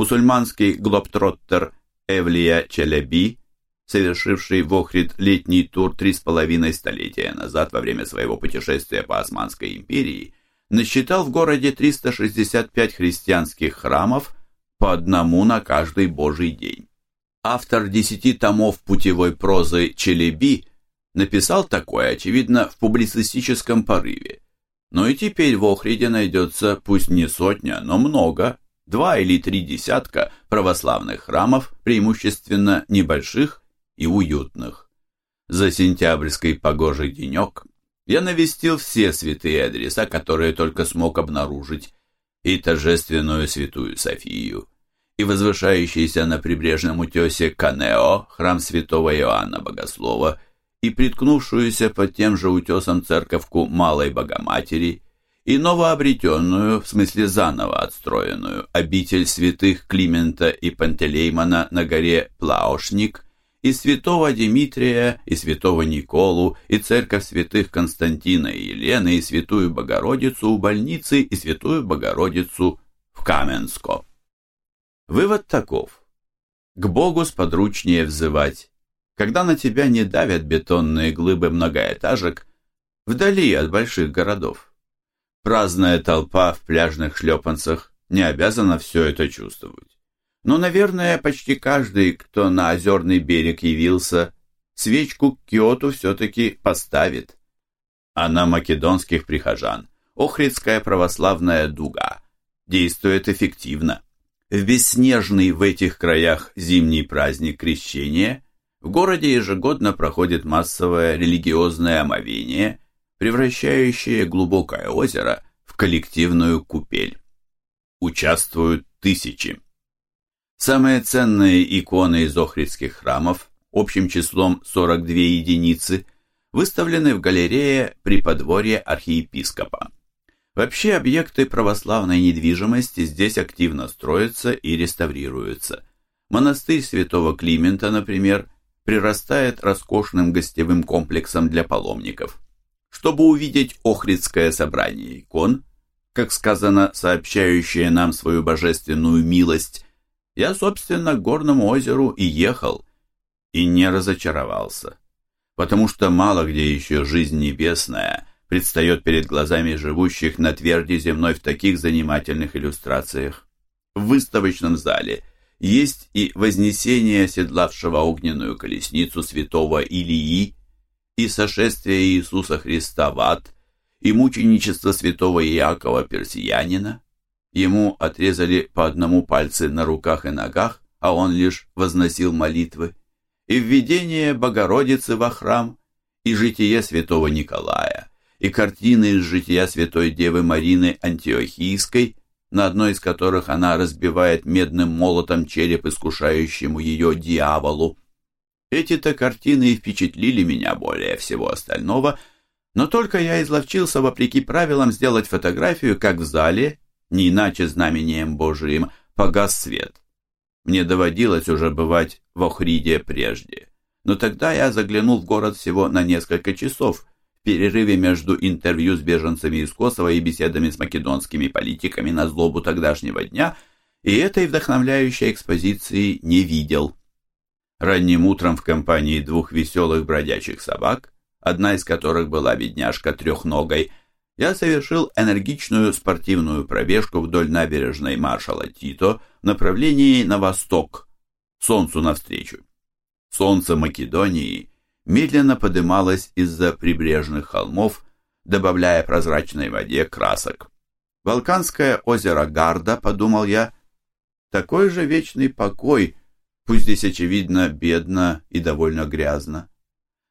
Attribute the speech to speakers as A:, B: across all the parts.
A: Мусульманский глобтроттер Эвлия Челеби, совершивший в Охрид летний тур три с половиной столетия назад во время своего путешествия по Османской империи, насчитал в городе 365 христианских храмов по одному на каждый божий день. Автор десяти томов путевой прозы Челеби написал такое, очевидно, в публицистическом порыве. Но и теперь в Охриде найдется пусть не сотня, но много, два или три десятка православных храмов, преимущественно небольших и уютных. За сентябрьский погожий денек я навестил все святые адреса, которые только смог обнаружить, и торжественную святую Софию, и возвышающийся на прибрежном утесе Канео, храм святого Иоанна Богослова, и приткнувшуюся под тем же утесом церковку Малой Богоматери, и новообретенную, в смысле заново отстроенную, обитель святых Климента и Пантелеймона на горе Плаошник, и святого Дмитрия, и святого Николу, и церковь святых Константина и Елены, и святую Богородицу у больницы, и святую Богородицу в Каменско. Вывод таков. К Богу сподручнее взывать, когда на тебя не давят бетонные глыбы многоэтажек вдали от больших городов. Праздная толпа в пляжных шлепанцах не обязана все это чувствовать. Но, наверное, почти каждый, кто на озерный берег явился, свечку к Киоту все-таки поставит. А на македонских прихожан Охридская православная дуга действует эффективно. В бесснежный в этих краях зимний праздник Крещения в городе ежегодно проходит массовое религиозное омовение, превращающее глубокое озеро в коллективную купель. Участвуют тысячи. Самые ценные иконы из охридских храмов, общим числом 42 единицы, выставлены в галерее при подворье архиепископа. Вообще объекты православной недвижимости здесь активно строятся и реставрируются. Монастырь святого Климента, например, прирастает роскошным гостевым комплексом для паломников. Чтобы увидеть Охридское собрание икон, как сказано, сообщающее нам свою божественную милость, я, собственно, к горному озеру и ехал, и не разочаровался, потому что мало где еще жизнь небесная предстает перед глазами живущих на тверди земной в таких занимательных иллюстрациях. В выставочном зале есть и вознесение седлавшего огненную колесницу святого Илии, и сошествие Иисуса Христа в ад, и мученичество святого Иакова Персиянина, Ему отрезали по одному пальце на руках и ногах, а он лишь возносил молитвы. И введение Богородицы во храм, и житие святого Николая, и картины из жития святой Девы Марины Антиохийской, на одной из которых она разбивает медным молотом череп искушающему ее дьяволу. Эти-то картины и впечатлили меня более всего остального, но только я изловчился, вопреки правилам, сделать фотографию как в зале, не иначе знамением Божиим, погас свет. Мне доводилось уже бывать в Охриде прежде, но тогда я заглянул в город всего на несколько часов, в перерыве между интервью с беженцами из Косово и беседами с македонскими политиками на злобу тогдашнего дня, и этой вдохновляющей экспозиции не видел. Ранним утром в компании двух веселых бродячих собак, одна из которых была бедняжка трехногой, я совершил энергичную спортивную пробежку вдоль набережной маршала Тито в направлении на восток, солнцу навстречу. Солнце Македонии медленно подымалось из-за прибрежных холмов, добавляя прозрачной воде красок. Балканское озеро Гарда, подумал я, такой же вечный покой, пусть здесь очевидно бедно и довольно грязно.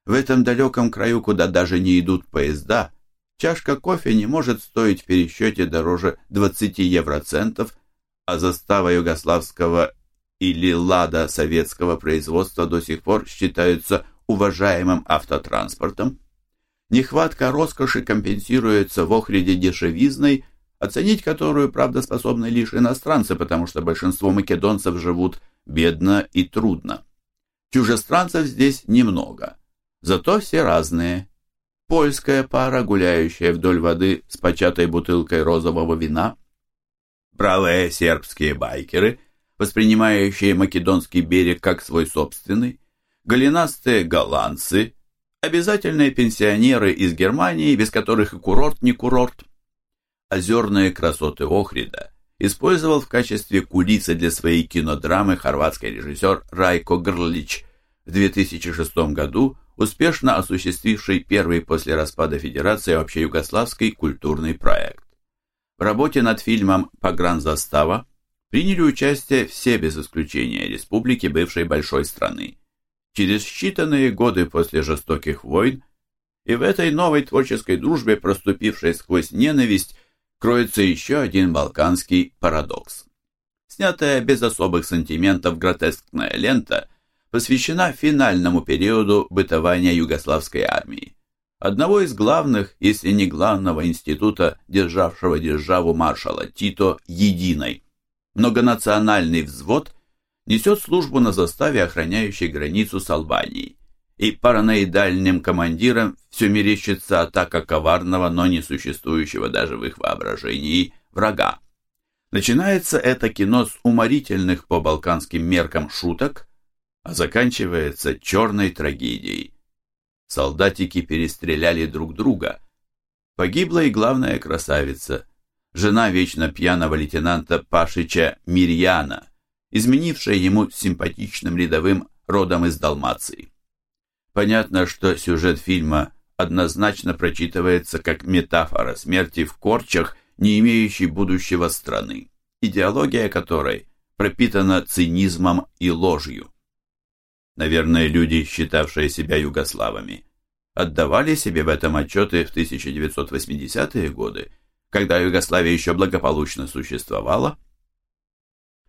A: В этом далеком краю, куда даже не идут поезда, Чашка кофе не может стоить в пересчете дороже 20 евроцентов, а застава югославского или лада советского производства до сих пор считаются уважаемым автотранспортом. Нехватка роскоши компенсируется в Охриде дешевизной, оценить которую, правда, способны лишь иностранцы, потому что большинство македонцев живут бедно и трудно. Чужестранцев здесь немного, зато все разные, польская пара, гуляющая вдоль воды с початой бутылкой розового вина, правые сербские байкеры, воспринимающие македонский берег как свой собственный, голенастые голландцы, обязательные пенсионеры из Германии, без которых и курорт не курорт. Озерные красоты Охрида использовал в качестве кулисы для своей кинодрамы хорватский режиссер Райко Грлич в 2006 году, успешно осуществивший первый после распада Федерации общеюгославский культурный проект. В работе над фильмом «Погранзастава» приняли участие все без исключения республики бывшей большой страны. Через считанные годы после жестоких войн и в этой новой творческой дружбе, проступившей сквозь ненависть, кроется еще один балканский парадокс. Снятая без особых сантиментов гротескная лента посвящена финальному периоду бытования югославской армии, одного из главных, если не главного института, державшего державу маршала Тито единой. Многонациональный взвод несет службу на заставе, охраняющей границу с Албанией и параноидальным командирам все мерещится атака коварного, но не существующего даже в их воображении врага. Начинается это кино с уморительных по балканским меркам шуток, а заканчивается черной трагедией. Солдатики перестреляли друг друга. Погибла и главная красавица, жена вечно пьяного лейтенанта Пашича Мирьяна, изменившая ему симпатичным рядовым родом из Далмации. Понятно, что сюжет фильма однозначно прочитывается как метафора смерти в корчах, не имеющей будущего страны, идеология которой пропитана цинизмом и ложью. Наверное, люди, считавшие себя югославами, отдавали себе в этом отчеты в 1980-е годы, когда Югославия еще благополучно существовала,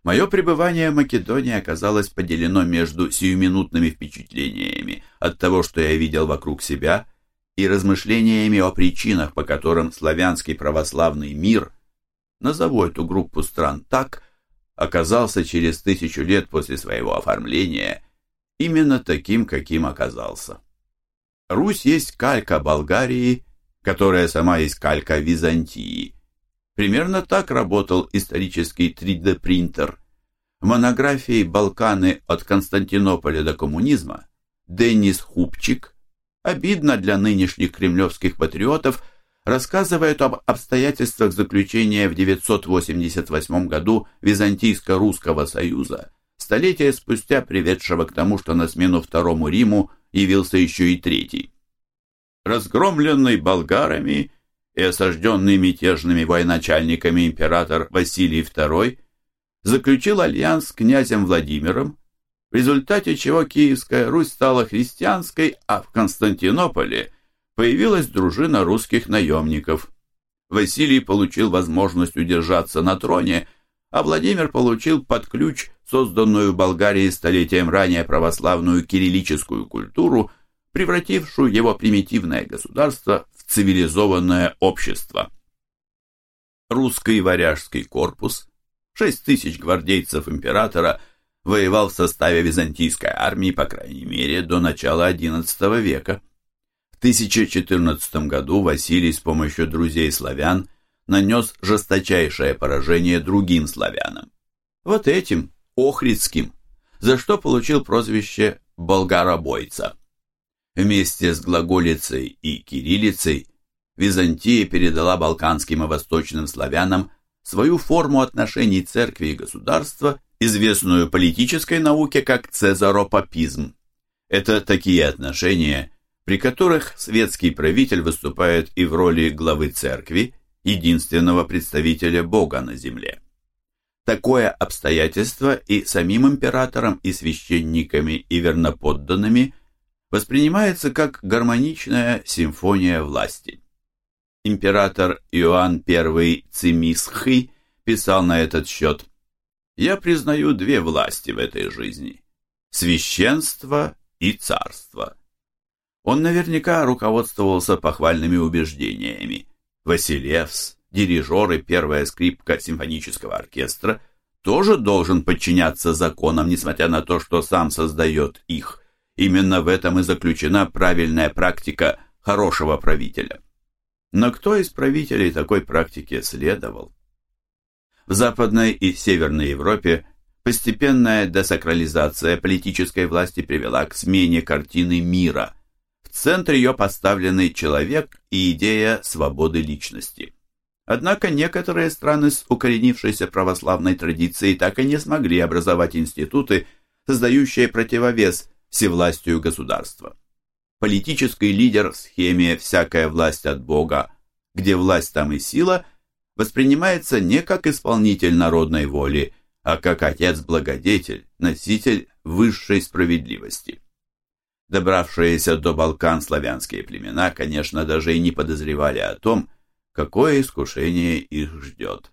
A: Мое пребывание в Македонии оказалось поделено между сиюминутными впечатлениями от того, что я видел вокруг себя, и размышлениями о причинах, по которым славянский православный мир, назову эту группу стран так, оказался через тысячу лет после своего оформления именно таким, каким оказался. Русь есть калька Болгарии, которая сама есть калька Византии – Примерно так работал исторический 3D-принтер. В монографии «Балканы от Константинополя до коммунизма» Деннис Хупчик, обидно для нынешних кремлевских патриотов, рассказывает об обстоятельствах заключения в 988 году Византийско-Русского союза, столетия спустя приведшего к тому, что на смену Второму Риму явился еще и Третий. Разгромленный болгарами – и осажденный мятежными военачальниками император Василий II заключил альянс с князем Владимиром, в результате чего Киевская Русь стала христианской, а в Константинополе появилась дружина русских наемников. Василий получил возможность удержаться на троне, а Владимир получил под ключ созданную в Болгарии столетием ранее православную кириллическую культуру, превратившую его примитивное государство цивилизованное общество. Русский варяжский корпус, 6 тысяч гвардейцев императора, воевал в составе византийской армии, по крайней мере, до начала XI века. В 1014 году Василий с помощью друзей славян нанес жесточайшее поражение другим славянам. Вот этим, Охридским, за что получил прозвище «болгаробойца». Вместе с глаголицей и кириллицей Византия передала балканским и восточным славянам свою форму отношений церкви и государства, известную политической науке как цезаропапизм. Это такие отношения, при которых светский правитель выступает и в роли главы церкви, единственного представителя Бога на земле. Такое обстоятельство и самим императором, и священниками, и верноподданными воспринимается как гармоничная симфония власти. Император Иоанн I Цимисхий писал на этот счет «Я признаю две власти в этой жизни – священство и царство». Он наверняка руководствовался похвальными убеждениями. Василевс, дирижер и первая скрипка симфонического оркестра, тоже должен подчиняться законам, несмотря на то, что сам создает их. Именно в этом и заключена правильная практика хорошего правителя. Но кто из правителей такой практике следовал? В Западной и Северной Европе Постепенная десакрализация политической власти привела к смене картины мира. В центр ее поставлены человек и идея свободы личности. Однако некоторые страны с укоренившейся православной традицией так и не смогли образовать институты, создающие противовес всевластию государства. Политический лидер в схеме «всякая власть от Бога», где власть там и сила, воспринимается не как исполнитель народной воли, а как отец-благодетель, носитель высшей справедливости. Добравшиеся до Балкан славянские племена, конечно, даже и не подозревали о том, какое искушение их ждет.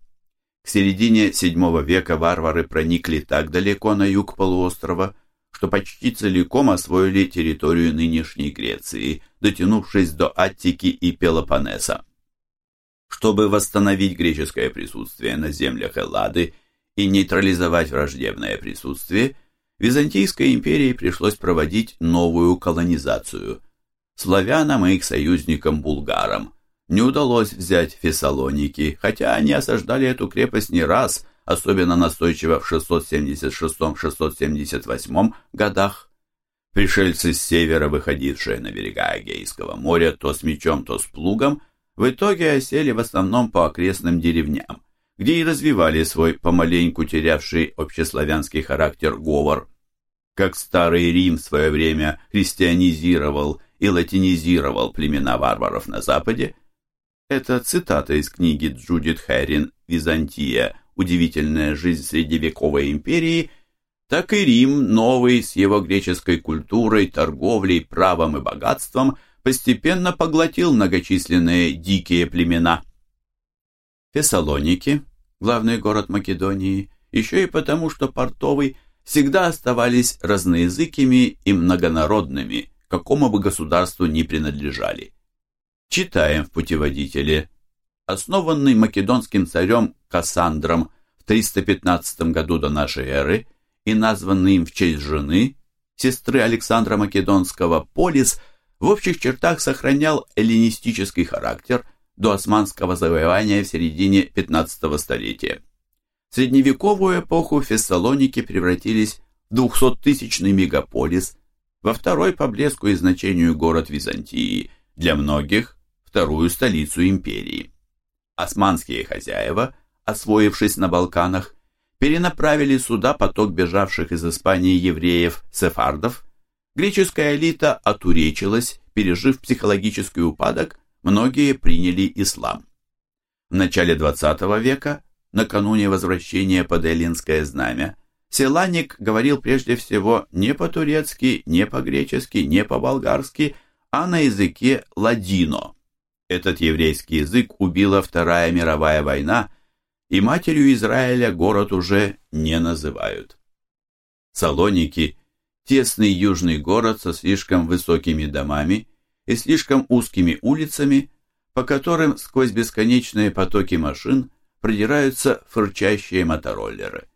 A: К середине VII века варвары проникли так далеко на юг полуострова, что почти целиком освоили территорию нынешней Греции, дотянувшись до Аттики и Пелопоннеса. Чтобы восстановить греческое присутствие на землях Эллады и нейтрализовать враждебное присутствие, Византийской империи пришлось проводить новую колонизацию. Славянам и их союзникам-булгарам не удалось взять Фессалоники, хотя они осаждали эту крепость не раз, особенно настойчиво в 676-678 годах. Пришельцы с севера, выходившие на берега Эгейского моря то с мечом, то с плугом, в итоге осели в основном по окрестным деревням где и развивали свой помаленьку терявший общеславянский характер говор. Как старый Рим в свое время христианизировал и латинизировал племена варваров на Западе, это цитата из книги Джудит Хэрин «Византия. Удивительная жизнь средневековой империи», так и Рим, новый, с его греческой культурой, торговлей, правом и богатством, постепенно поглотил многочисленные дикие племена. Фессалоники, главный город Македонии, еще и потому, что портовый всегда оставались разноязыкими и многонародными, какому бы государству ни принадлежали. Читаем в путеводителе. Основанный македонским царем Кассандром в 315 году до нашей эры и названный им в честь жены, сестры Александра Македонского, Полис в общих чертах сохранял эллинистический характер – до османского завоевания в середине 15 столетия. В средневековую эпоху Фессалоники превратились в 200-тысячный мегаполис, во второй по блеску и значению город Византии, для многих – вторую столицу империи. Османские хозяева, освоившись на Балканах, перенаправили сюда поток бежавших из Испании евреев-сефардов, греческая элита отуречилась, пережив психологический упадок многие приняли ислам. В начале XX века, накануне возвращения под Эллинское знамя, Селаник говорил прежде всего не по-турецки, не по-гречески, не по-болгарски, а на языке ладино. Этот еврейский язык убила Вторая мировая война, и матерью Израиля город уже не называют. Салоники – тесный южный город со слишком высокими домами и слишком узкими улицами, по которым сквозь бесконечные потоки машин продираются фырчащие мотороллеры.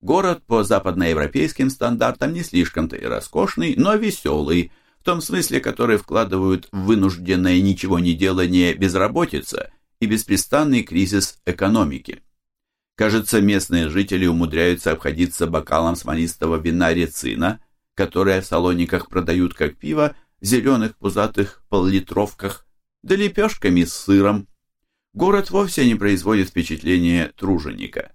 A: Город по западноевропейским стандартам не слишком-то и роскошный, но веселый, в том смысле, который вкладывают в вынужденное ничего не делание безработица и беспрестанный кризис экономики. Кажется, местные жители умудряются обходиться бокалом смолистого вина рецина, которое в салониках продают как пиво, зеленых пузатых поллитровках, да лепешками с сыром. Город вовсе не производит впечатления труженика.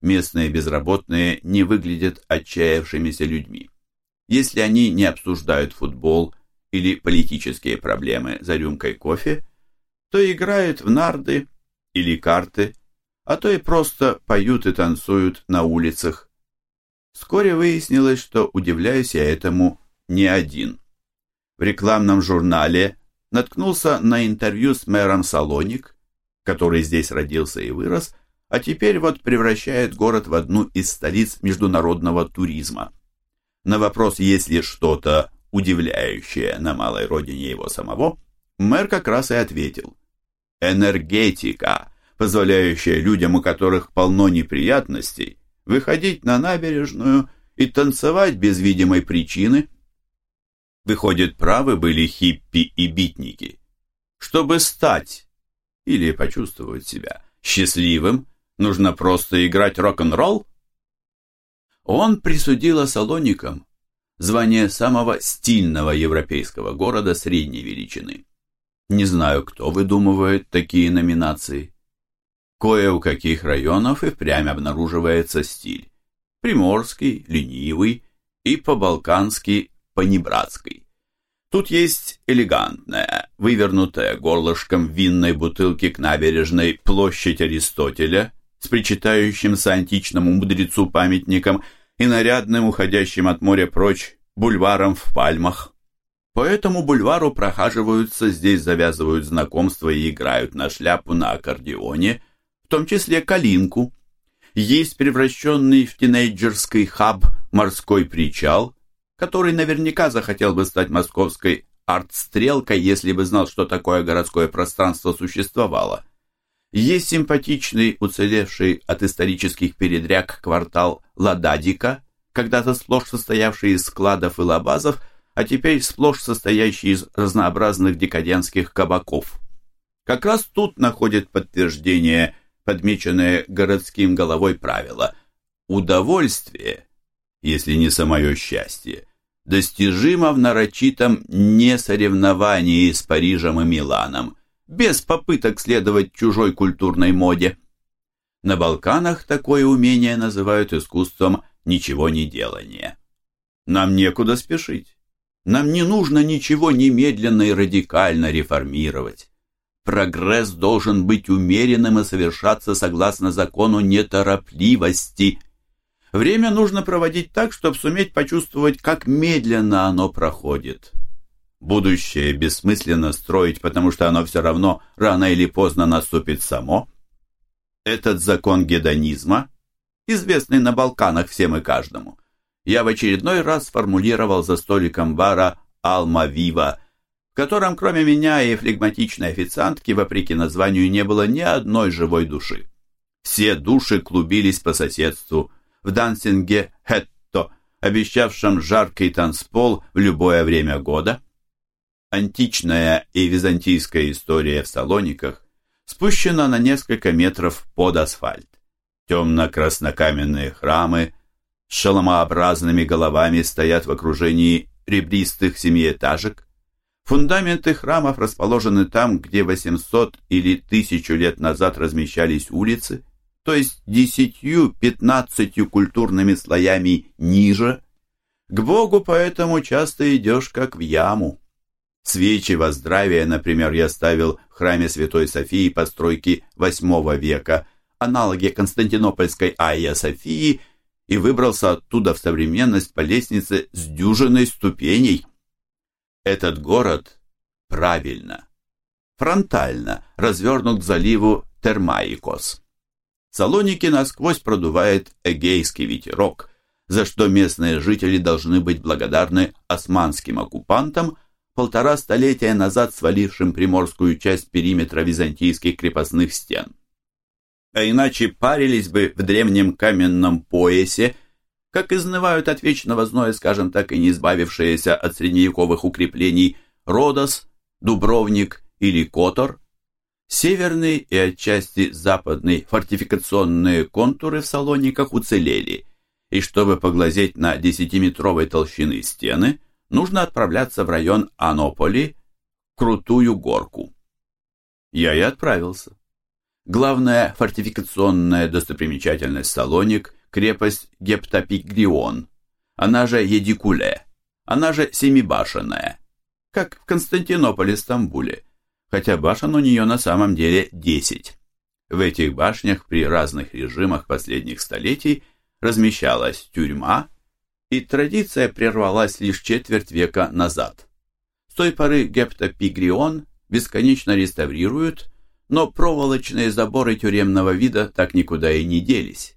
A: Местные безработные не выглядят отчаявшимися людьми. Если они не обсуждают футбол или политические проблемы за рюмкой кофе, то играют в нарды или карты, а то и просто поют и танцуют на улицах. Вскоре выяснилось, что удивляюсь я этому не один в рекламном журнале наткнулся на интервью с мэром Салоник, который здесь родился и вырос, а теперь вот превращает город в одну из столиц международного туризма. На вопрос, есть ли что-то удивляющее на малой родине его самого, мэр как раз и ответил. Энергетика, позволяющая людям, у которых полно неприятностей, выходить на набережную и танцевать без видимой причины – Выходит, правы были хиппи и битники. Чтобы стать или почувствовать себя счастливым, нужно просто играть рок-н-ролл? Он присудил Салоникам звание самого стильного европейского города средней величины. Не знаю, кто выдумывает такие номинации. Кое у каких районов и впрямь обнаруживается стиль. Приморский, ленивый и по-балкански, по-небратский. Тут есть элегантная, вывернутая горлышком винной бутылки к набережной площадь Аристотеля с причитающимся античному мудрецу памятником и нарядным, уходящим от моря прочь, бульваром в пальмах. По этому бульвару прохаживаются, здесь завязывают знакомства и играют на шляпу на аккордеоне, в том числе калинку. Есть превращенный в тинейджерский хаб морской причал, который наверняка захотел бы стать московской арт-стрелкой, если бы знал, что такое городское пространство существовало. Есть симпатичный, уцелевший от исторических передряг квартал Лададика, когда-то сплошь состоявший из складов и лабазов, а теперь сплошь состоящий из разнообразных декадентских кабаков. Как раз тут находит подтверждение подмеченное городским головой правило «Удовольствие, если не самое счастье, достижимо в нарочитом несоревновании с Парижем и Миланом, без попыток следовать чужой культурной моде. На Балканах такое умение называют искусством ничего не делания. Нам некуда спешить. Нам не нужно ничего немедленно и радикально реформировать. Прогресс должен быть умеренным и совершаться согласно закону неторопливости. Время нужно проводить так, чтобы суметь почувствовать, как медленно оно проходит. Будущее бессмысленно строить, потому что оно все равно рано или поздно наступит само. Этот закон гедонизма, известный на Балканах всем и каждому, я в очередной раз сформулировал за столиком бара «Алма Вива», в котором кроме меня и флегматичной официантки, вопреки названию, не было ни одной живой души. Все души клубились по соседству в дансинге «Хетто», обещавшем жаркий танцпол в любое время года. Античная и византийская история в Салониках спущена на несколько метров под асфальт. Темно-краснокаменные храмы с шаломообразными головами стоят в окружении ребристых семиэтажек. Фундаменты храмов расположены там, где 800 или 1000 лет назад размещались улицы, то есть десятью-пятнадцатью культурными слоями ниже. К Богу поэтому часто идешь как в яму. Свечи воздравия, например, я ставил в храме Святой Софии постройки VIII века, аналоге Константинопольской Айя Софии, и выбрался оттуда в современность по лестнице с дюжиной ступеней. Этот город правильно, фронтально развернут к заливу Термаикос. Салоники насквозь продувает эгейский ветерок, за что местные жители должны быть благодарны османским оккупантам, полтора столетия назад свалившим приморскую часть периметра византийских крепостных стен. А иначе парились бы в древнем каменном поясе, как изнывают от вечного зноя, скажем так, и не избавившиеся от средневековых укреплений Родос, Дубровник или Котор. Северный и отчасти западный фортификационные контуры в Салониках уцелели, и чтобы поглазеть на десятиметровой толщины стены – нужно отправляться в район Анополи, Крутую горку. Я и отправился. Главная фортификационная достопримечательность Салоник – крепость Гептопигрион, она же Едикуле, она же Семибашенная, как в Константинополе-Стамбуле, хотя башен у нее на самом деле 10. В этих башнях при разных режимах последних столетий размещалась тюрьма, и традиция прервалась лишь четверть века назад. С той поры гептопигрион бесконечно реставрируют, но проволочные заборы тюремного вида так никуда и не делись.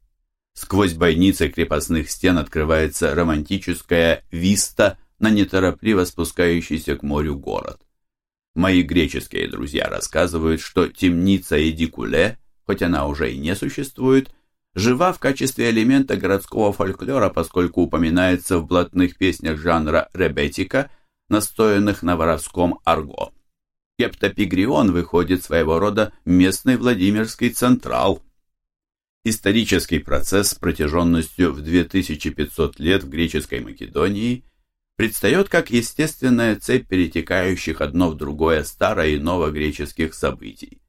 A: Сквозь бойницы крепостных стен открывается романтическая виста на неторопливо спускающийся к морю город. Мои греческие друзья рассказывают, что темница Эдикуле, хоть она уже и не существует, жива в качестве элемента городского фольклора, поскольку упоминается в блатных песнях жанра ребетика, настоянных на воровском арго. Гептопигрион выходит своего рода местный Владимирский централ. Исторический процесс протяженностью в 2500 лет в греческой Македонии предстает как естественная цепь перетекающих одно в другое старо- и новогреческих событий.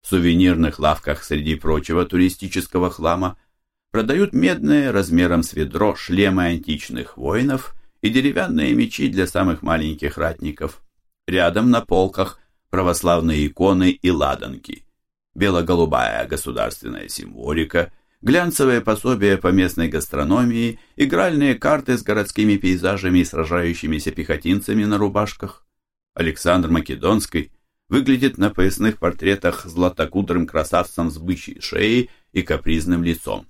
A: В сувенирных лавках среди прочего туристического хлама продают медные размером с ведро шлемы античных воинов и деревянные мечи для самых маленьких ратников. Рядом на полках православные иконы и ладанки, бело-голубая государственная символика, глянцевые пособия по местной гастрономии, игральные карты с городскими пейзажами и сражающимися пехотинцами на рубашках. Александр Македонский выглядит на поясных портретах златокудрым красавцем с бычьей шеей и капризным лицом.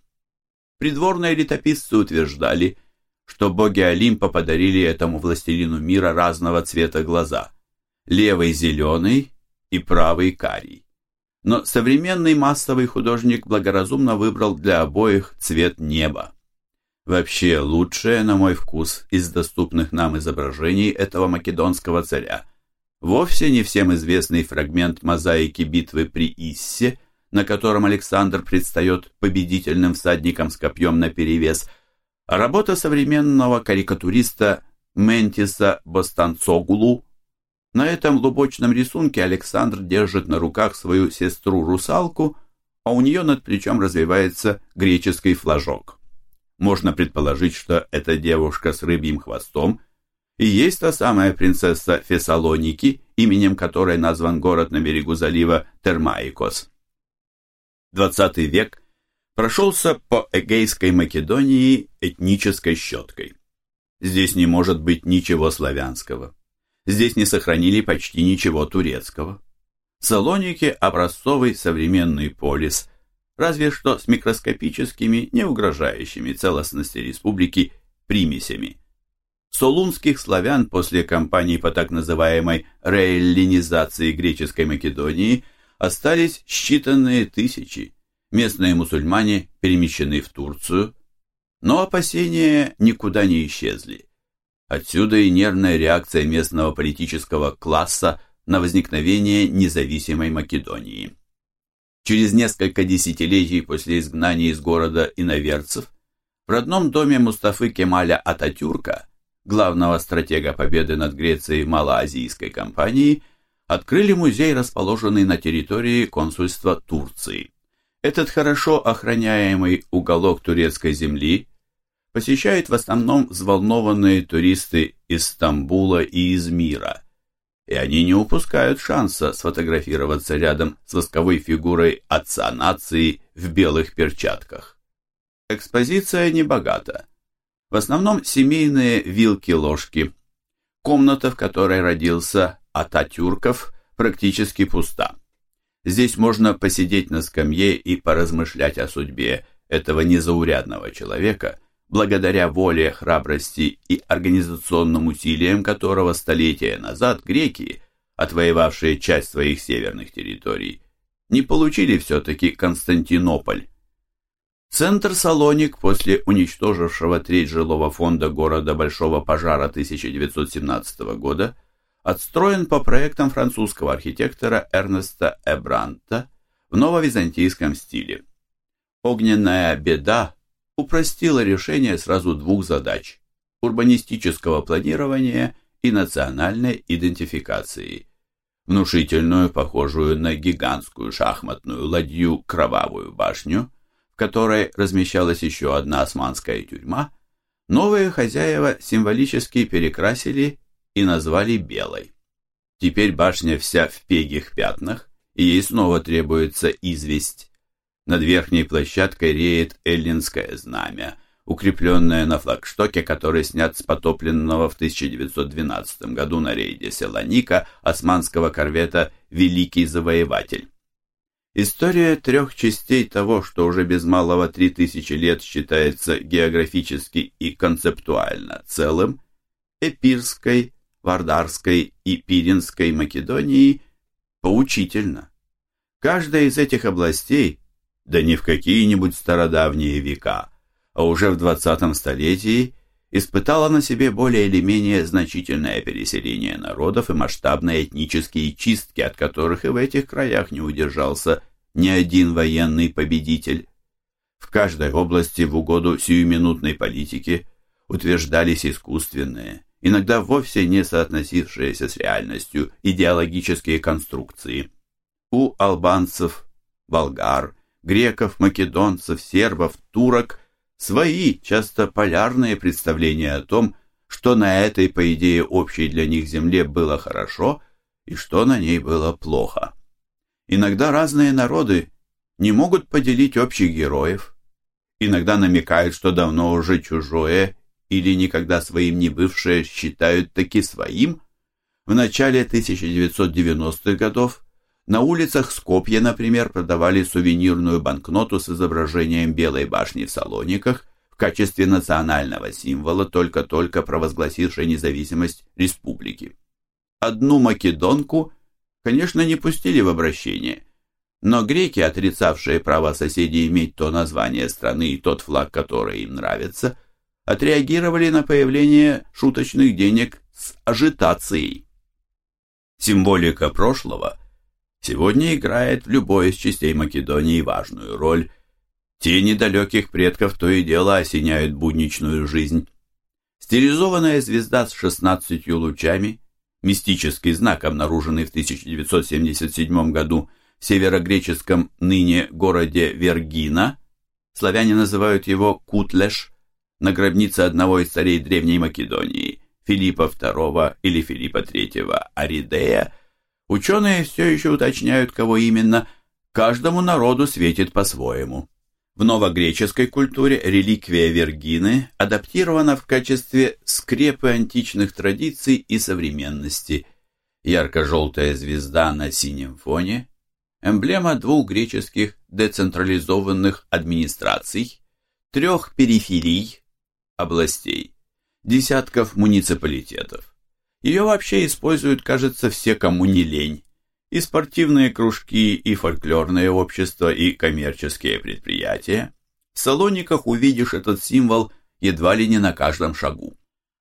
A: Придворные летописцы утверждали, что боги Олимпа подарили этому властелину мира разного цвета глаза – левый зеленый и правый карий. Но современный массовый художник благоразумно выбрал для обоих цвет неба. Вообще лучшее, на мой вкус, из доступных нам изображений этого македонского царя вовсе не всем известный фрагмент мозаики битвы при Иссе, на котором Александр предстает победительным всадником с копьем наперевес – Работа современного карикатуриста Ментиса Бостанцогулу. На этом лубочном рисунке Александр держит на руках свою сестру-русалку, а у нее над плечом развивается греческий флажок. Можно предположить, что эта девушка с рыбьим хвостом и есть та самая принцесса Фессалоники, именем которой назван город на берегу залива Термаикос. XX век прошелся по Эгейской Македонии этнической щеткой. Здесь не может быть ничего славянского. Здесь не сохранили почти ничего турецкого. Салоники – образцовый современный полис, разве что с микроскопическими, не угрожающими целостности республики, примесями. Солунских славян после кампании по так называемой реэллинизации греческой Македонии остались считанные тысячи, местные мусульмане перемещены в Турцию, но опасения никуда не исчезли. Отсюда и нервная реакция местного политического класса на возникновение независимой Македонии. Через несколько десятилетий после изгнания из города иноверцев в родном доме Мустафы Кемаля Ататюрка, главного стратега победы над Грецией малоазийской компании, открыли музей, расположенный на территории консульства Турции. Этот хорошо охраняемый уголок турецкой земли посещают в основном взволнованные туристы из Стамбула и Измира, и они не упускают шанса сфотографироваться рядом с восковой фигурой отца нации в белых перчатках. Экспозиция небогата. В основном семейные вилки-ложки. Комната, в которой родился Ататюрков, практически пуста. Здесь можно посидеть на скамье и поразмышлять о судьбе этого незаурядного человека, благодаря воле, храбрости и организационным усилиям которого столетия назад греки, отвоевавшие часть своих северных территорий, не получили все-таки Константинополь. Центр Салоник после уничтожившего треть жилого фонда города Большого пожара 1917 года отстроен по проектам французского архитектора Эрнеста Эбранта в нововизантийском стиле. Огненная беда упростила решение сразу двух задач – урбанистического планирования и национальной идентификации. Внушительную, похожую на гигантскую шахматную ладью Кровавую башню, в которой размещалась еще одна османская тюрьма, новые хозяева символически перекрасили и назвали белой. Теперь башня вся в пегих пятнах, и ей снова требуется известь. Над верхней площадкой реет эллинское знамя, укрепленное на флагштоке, который снят с потопленного в 1912 году на рейде Селаника османского корвета «Великий завоеватель». История трех частей того, что уже без малого три тысячи лет считается географически и концептуально целым, Эпирской, Вардарской и Пиринской Македонии поучительно. Каждая из этих областей, да не в какие-нибудь стародавние века, а уже в 20 столетии, испытала на себе более или менее значительное переселение народов и масштабные этнические чистки, от которых и в этих краях не удержался ни один военный победитель. В каждой области в угоду сиюминутной политике утверждались искусственные, иногда вовсе не соотносившиеся с реальностью идеологические конструкции. У албанцев, болгар, греков, македонцев, сербов, турок свои, часто полярные представления о том, что на этой, по идее, общей для них земле было хорошо и что на ней было плохо. Иногда разные народы не могут поделить общих героев, иногда намекают, что давно уже чужое или никогда своим не бывшее считают таки своим. В начале 1990-х годов на улицах Скопья, например, продавали сувенирную банкноту с изображением Белой башни в Салониках в качестве национального символа, только-только провозгласившей независимость республики. Одну македонку, конечно, не пустили в обращение, но греки, отрицавшие право соседей иметь то название страны и тот флаг, который им нравится, отреагировали на появление шуточных денег с ажитацией. Символика прошлого сегодня играет в любой из частей Македонии важную роль. Тени далеких предков то и дело осеняют будничную жизнь. Стилизованная звезда с 16 лучами, мистический знак, обнаруженный в 1977 году в северогреческом ныне городе Вергина, славяне называют его Кутлеш, на гробнице одного из царей Древней Македонии, Филиппа II или Филиппа III Аридея, ученые все еще уточняют, кого именно, каждому народу светит по-своему. В новогреческой культуре реликвия Вергины адаптирована в качестве скрепы античных традиций и современности. Ярко-желтая звезда на синем фоне – эмблема двух греческих децентрализованных администраций, трех периферий областей, десятков муниципалитетов. Ее вообще используют, кажется, все, кому не лень. И спортивные кружки, и фольклорные общества, и коммерческие предприятия. В Салониках увидишь этот символ едва ли не на каждом шагу.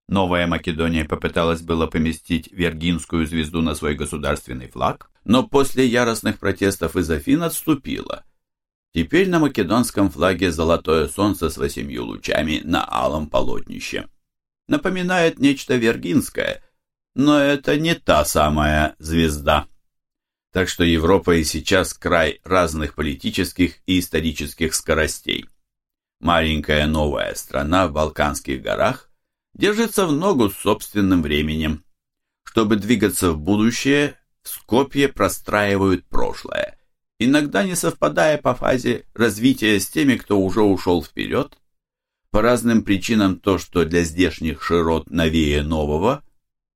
A: Новая Македония попыталась было поместить Вергинскую звезду на свой государственный флаг, но после яростных протестов из Афин отступила – Теперь на македонском флаге золотое солнце с восемью лучами на алом полотнище. Напоминает нечто вергинское, но это не та самая звезда. Так что Европа и сейчас край разных политических и исторических скоростей. Маленькая новая страна в Балканских горах держится в ногу с собственным временем. Чтобы двигаться в будущее, в Скопье простраивают прошлое – иногда не совпадая по фазе развития с теми, кто уже ушел вперед. По разным причинам то, что для здешних широт новее нового,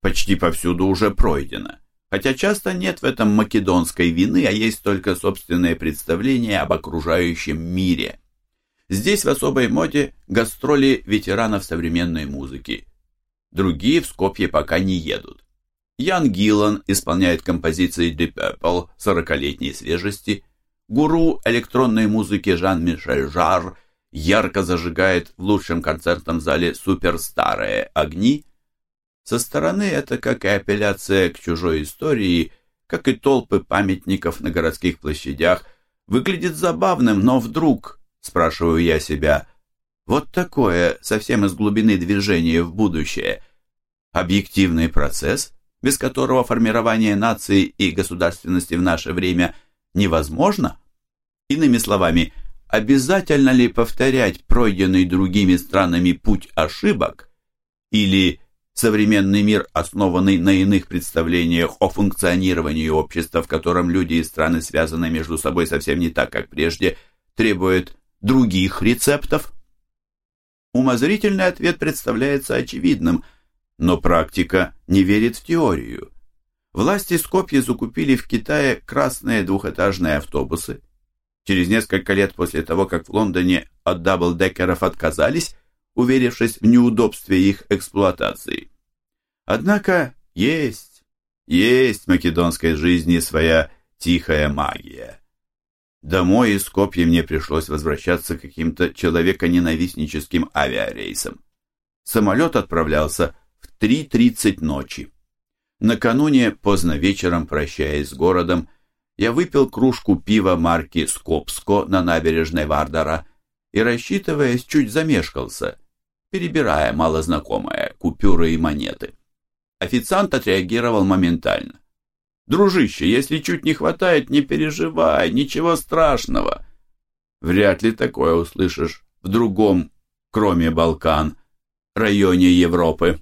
A: почти повсюду уже пройдено. Хотя часто нет в этом македонской вины, а есть только собственное представление об окружающем мире. Здесь в особой моде гастроли ветеранов современной музыки. Другие в Скопье пока не едут. Ян Гиллан исполняет композиции Deep Purple 40-летней свежести. Гуру электронной музыки Жан-Мишель Жар ярко зажигает в лучшем концертном зале суперстарые огни. Со стороны это как и апелляция к чужой истории, как и толпы памятников на городских площадях, выглядит забавным, но вдруг, спрашиваю я себя, вот такое, совсем из глубины движения в будущее, объективный процесс – без которого формирование нации и государственности в наше время невозможно? Иными словами, обязательно ли повторять пройденный другими странами путь ошибок или современный мир, основанный на иных представлениях о функционировании общества, в котором люди и страны связаны между собой совсем не так, как прежде, требует других рецептов? Умозрительный ответ представляется очевидным – но практика не верит в теорию. Власти Скопья закупили в Китае красные двухэтажные автобусы. Через несколько лет после того, как в Лондоне от даблдекеров отказались, уверившись в неудобстве их эксплуатации. Однако есть, есть в македонской жизни своя тихая магия. Домой из Скопья мне пришлось возвращаться каким-то человеконенавистническим авиарейсом. Самолет отправлялся в 3.30 ночи. Накануне, поздно вечером, прощаясь с городом, я выпил кружку пива марки «Скопско» на набережной Вардара и, рассчитываясь, чуть замешкался, перебирая малознакомые купюры и монеты. Официант отреагировал моментально. «Дружище, если чуть не хватает, не переживай, ничего страшного. Вряд ли такое услышишь в другом, кроме Балкан, районе Европы».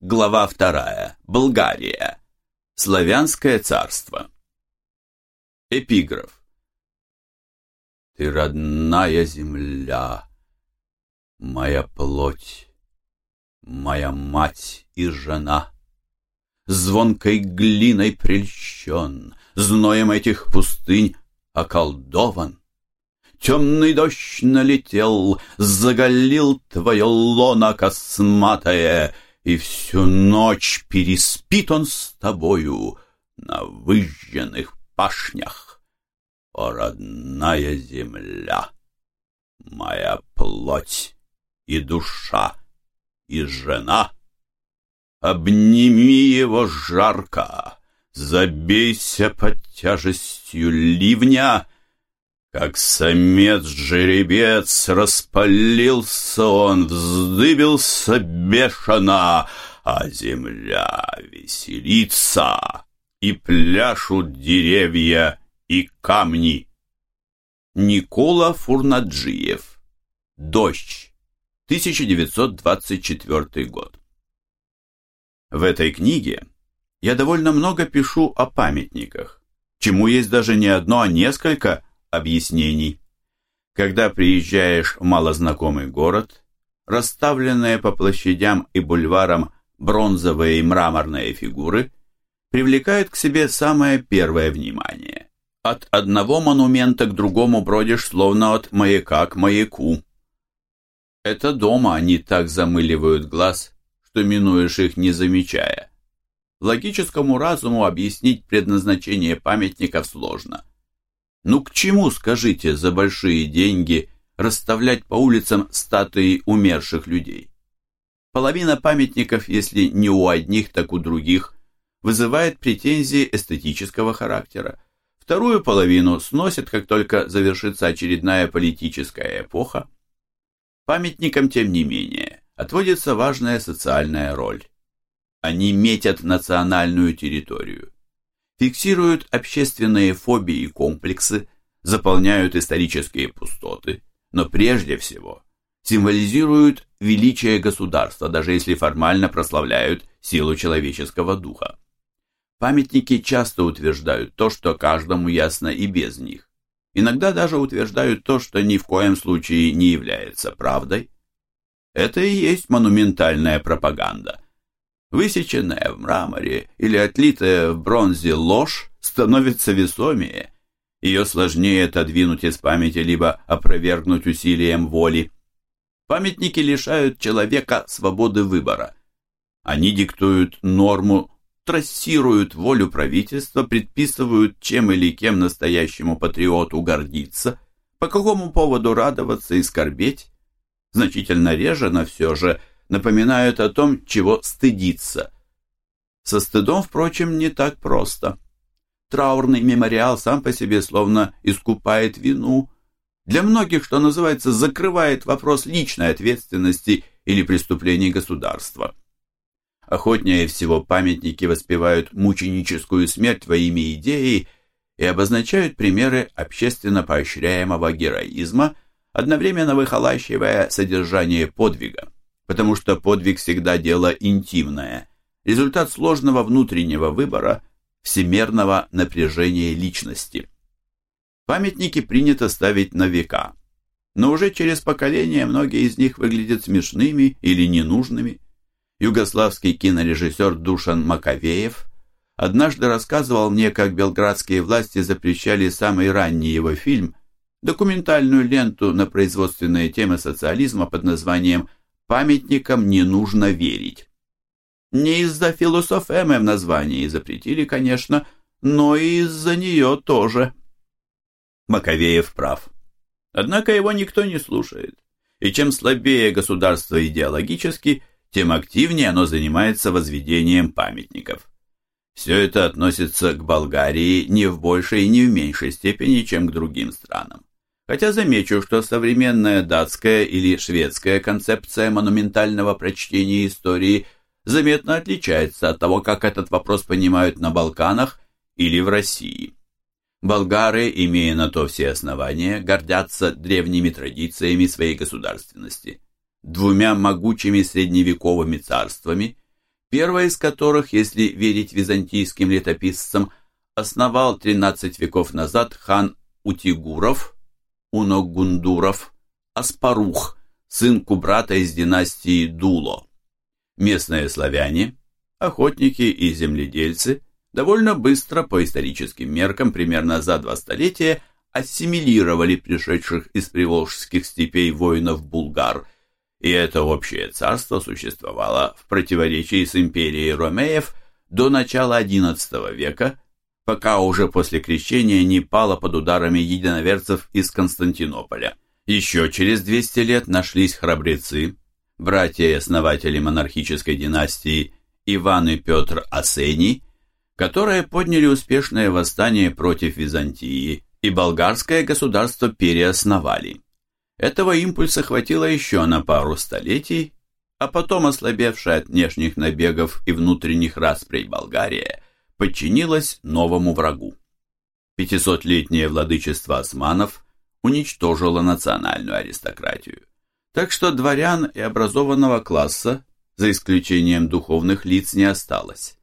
A: Глава вторая. Болгария. Славянское царство. Эпиграф. Ты родная земля, моя плоть, моя мать и жена. Звонкой глиной прельщен, зноем этих пустынь околдован. Темный дождь налетел, заголил твое лоно косматое, и всю ночь переспит он с тобою на выжженных пашнях. О, родная земля, моя плоть и душа, и жена, обними его жарко, забейся под тяжестью ливня, как самец-жеребец распалился он, вздыбился бешено, а земля веселится, и пляшут деревья и камни. Никола Фурнаджиев. Дождь. 1924 год. В этой книге я довольно много пишу о памятниках, чему есть даже не одно, а несколько объяснений. Когда приезжаешь в малознакомый город, расставленные по площадям и бульварам бронзовые и мраморные фигуры привлекают к себе самое первое внимание. От одного монумента к другому бродишь словно от маяка к маяку. Это дома они так замыливают глаз, что минуешь их не замечая. Логическому разуму объяснить предназначение памятников сложно – ну к чему, скажите, за большие деньги расставлять по улицам статуи умерших людей? Половина памятников, если не у одних, так у других, вызывает претензии эстетического характера. Вторую половину сносят, как только завершится очередная политическая эпоха. Памятникам, тем не менее, отводится важная социальная роль. Они метят национальную территорию фиксируют общественные фобии и комплексы, заполняют исторические пустоты, но прежде всего символизируют величие государства, даже если формально прославляют силу человеческого духа. Памятники часто утверждают то, что каждому ясно и без них. Иногда даже утверждают то, что ни в коем случае не является правдой. Это и есть монументальная пропаганда. Высеченная в мраморе или отлитая в бронзе ложь становится весомее. Ее сложнее отодвинуть из памяти, либо опровергнуть усилием воли. Памятники лишают человека свободы выбора. Они диктуют норму, трассируют волю правительства, предписывают, чем или кем настоящему патриоту гордиться, по какому поводу радоваться и скорбеть. Значительно реже, но все же – напоминают о том, чего стыдиться. Со стыдом, впрочем, не так просто. Траурный мемориал сам по себе словно искупает вину. Для многих, что называется, закрывает вопрос личной ответственности или преступлений государства. Охотнее всего памятники воспевают мученическую смерть во имя идеи и обозначают примеры общественно поощряемого героизма, одновременно выхолащивая содержание подвига потому что подвиг всегда дело интимное, результат сложного внутреннего выбора, всемерного напряжения личности. Памятники принято ставить на века, но уже через поколения многие из них выглядят смешными или ненужными. Югославский кинорежиссер Душан Маковеев однажды рассказывал мне, как белградские власти запрещали самый ранний его фильм, документальную ленту на производственные темы социализма под названием памятникам не нужно верить. Не из-за философемы в названии запретили, конечно, но и из-за нее тоже. Маковеев прав. Однако его никто не слушает. И чем слабее государство идеологически, тем активнее оно занимается возведением памятников. Все это относится к Болгарии не в большей и не в меньшей степени, чем к другим странам. Хотя замечу, что современная датская или шведская концепция монументального прочтения истории заметно отличается от того, как этот вопрос понимают на Балканах или в России. Болгары, имея на то все основания, гордятся древними традициями своей государственности, двумя могучими средневековыми царствами, первое из которых, если верить византийским летописцам, основал 13 веков назад хан Утигуров, Уногундуров, Аспарух, сын кубрата из династии Дуло. Местные славяне, охотники и земледельцы – довольно быстро, по историческим меркам, примерно за два столетия, ассимилировали пришедших из приволжских степей воинов-булгар, и это общее царство существовало в противоречии с империей ромеев до начала XI века, пока уже после крещения не пало под ударами единоверцев из Константинополя. Еще через 200 лет нашлись храбрецы, братья и основатели монархической династии Иван и Петр Асений, которые подняли успешное восстание против Византии, и болгарское государство переосновали. Этого импульса хватило еще на пару столетий, а потом ослабевшая от внешних набегов и внутренних распрей Болгария подчинилась новому врагу. Пятисотлетнее владычество османов уничтожило национальную аристократию, так что дворян и образованного класса, за исключением духовных лиц, не осталось.